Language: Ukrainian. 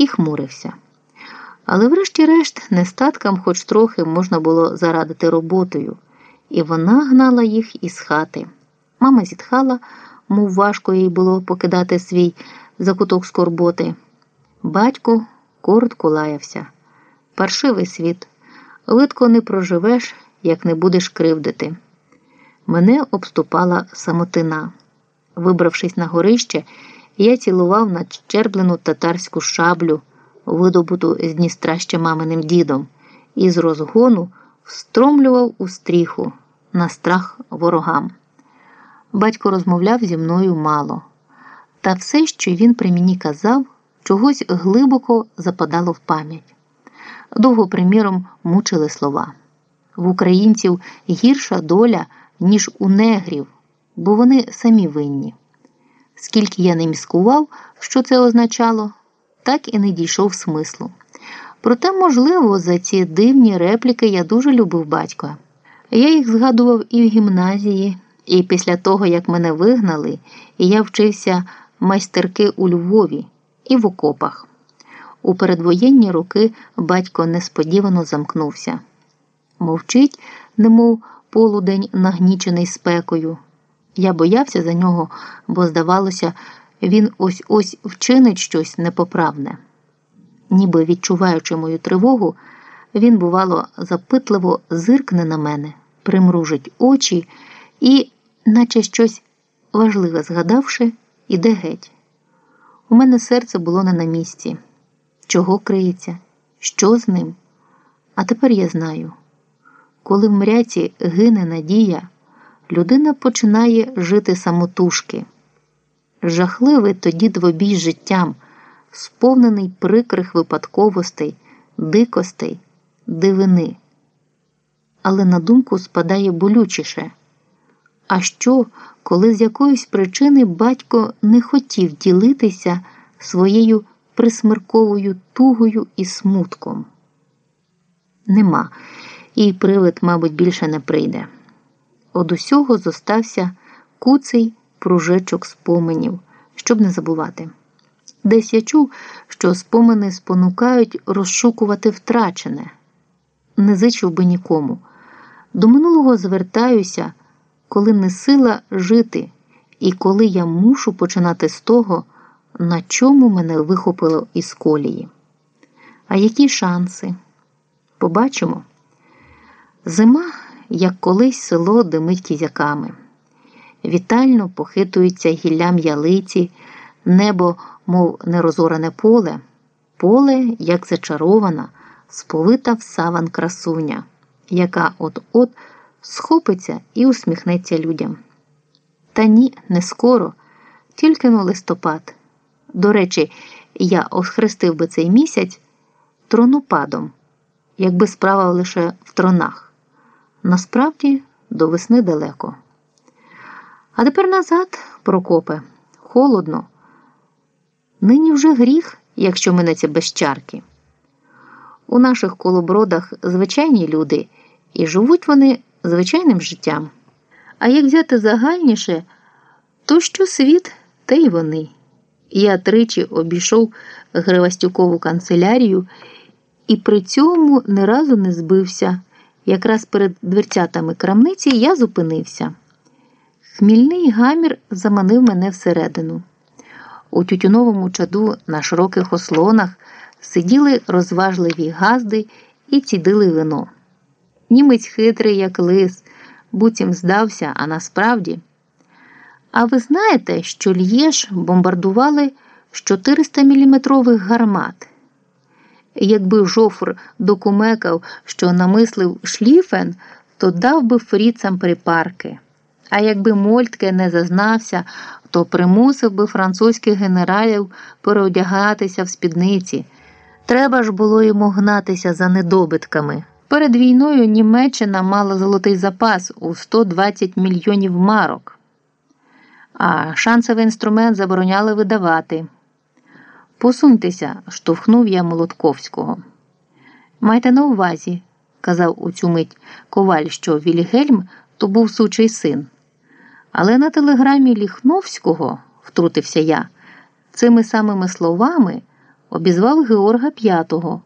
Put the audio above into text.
і хмурився. Але, врешті-решт, нестаткам хоч трохи можна було зарадити роботою, і вона гнала їх із хати. Мама зітхала, мов важко їй було покидати свій закуток скорботи. Батько коротко лаявся. Паршивий світ, видко не проживеш, як не будеш кривдити. Мене обступала самотина. Вибравшись на горище, я цілував надщерблену татарську шаблю, видобуту з Дністра ще маминим дідом, і з розгону встромлював у стріху на страх ворогам. Батько розмовляв зі мною мало, та все, що він при мені казав, чогось глибоко западало в пам'ять. Довго, приміром, мучили слова. В українців гірша доля, ніж у негрів, бо вони самі винні. Скільки я не міскував, що це означало, так і не дійшов смислу. Проте, можливо, за ці дивні репліки я дуже любив батька. Я їх згадував і в гімназії, і після того, як мене вигнали, і я вчився майстерки у Львові і в окопах. У передвоєнні роки батько несподівано замкнувся. Мовчить, немов полудень нагнічений спекою. Я боявся за нього, бо, здавалося, він ось ось вчинить щось непоправне. Ніби відчуваючи мою тривогу, він, бувало, запитливо зиркне на мене, примружить очі і, наче щось важливе згадавши, іде геть. У мене серце було не на місці. Чого криється? Що з ним? А тепер я знаю. Коли в мряці гине надія, людина починає жити самотужки. Жахливий тоді двобій життям, сповнений прикрих випадковостей, дикостей, дивини. Але на думку спадає болючіше. А що, коли з якоїсь причини батько не хотів ділитися своєю присмирковою тугою і смутком? Нема, і привид, мабуть, більше не прийде. Од усього зостався куций пружечок споменів, щоб не забувати. Десь я чув, що спомини спонукають розшукувати втрачене. Не зичив би нікому. До минулого звертаюся, коли не сила жити, і коли я мушу починати з того, на чому мене вихопило із колії. А які шанси? Побачимо. Зима, як колись село димить кізяками. Вітально похитуються гіллям ялиці, небо, мов нерозорене поле, поле, як зачарована, сповита в саван красуня, яка от-от схопиться і усміхнеться людям. Та ні, не скоро, тільки но листопад. До речі, я охрестив би цей місяць тронопадом, якби справа лише в тронах. Насправді до весни далеко. А тепер назад, Прокопе, холодно. Нині вже гріх, якщо минеться без чарки. У наших колобродах звичайні люди, і живуть вони звичайним життям. А як взяти загальніше, то що світ, те й вони. Я тричі обійшов Гривастюкову канцелярію і при цьому ні разу не збився. Якраз перед дверцятами крамниці я зупинився. Хмільний гамір заманив мене всередину. У тютюновому чаду на широких ослонах сиділи розважливі газди і цідили вино. Німець хитрий, як лис, буцім здався, а насправді. А ви знаєте, що Л'єш бомбардували з 400 мм гармат? Якби жофр докумекав, що намислив шліфен, то дав би фріцам припарки. А якби Мольтке не зазнався, то примусив би французьких генералів переодягатися в спідниці. Треба ж було йому гнатися за недобитками. Перед війною Німеччина мала золотий запас у 120 мільйонів марок, а шансовий інструмент забороняли видавати. Посуньтеся, штовхнув я Молотковського. Майте на увазі, казав у цю мить коваль, що Вільгельм то був сучий син. Але на телеграмі Ліхновського, втрутився я, цими самими словами обізвав Георга П'ятого.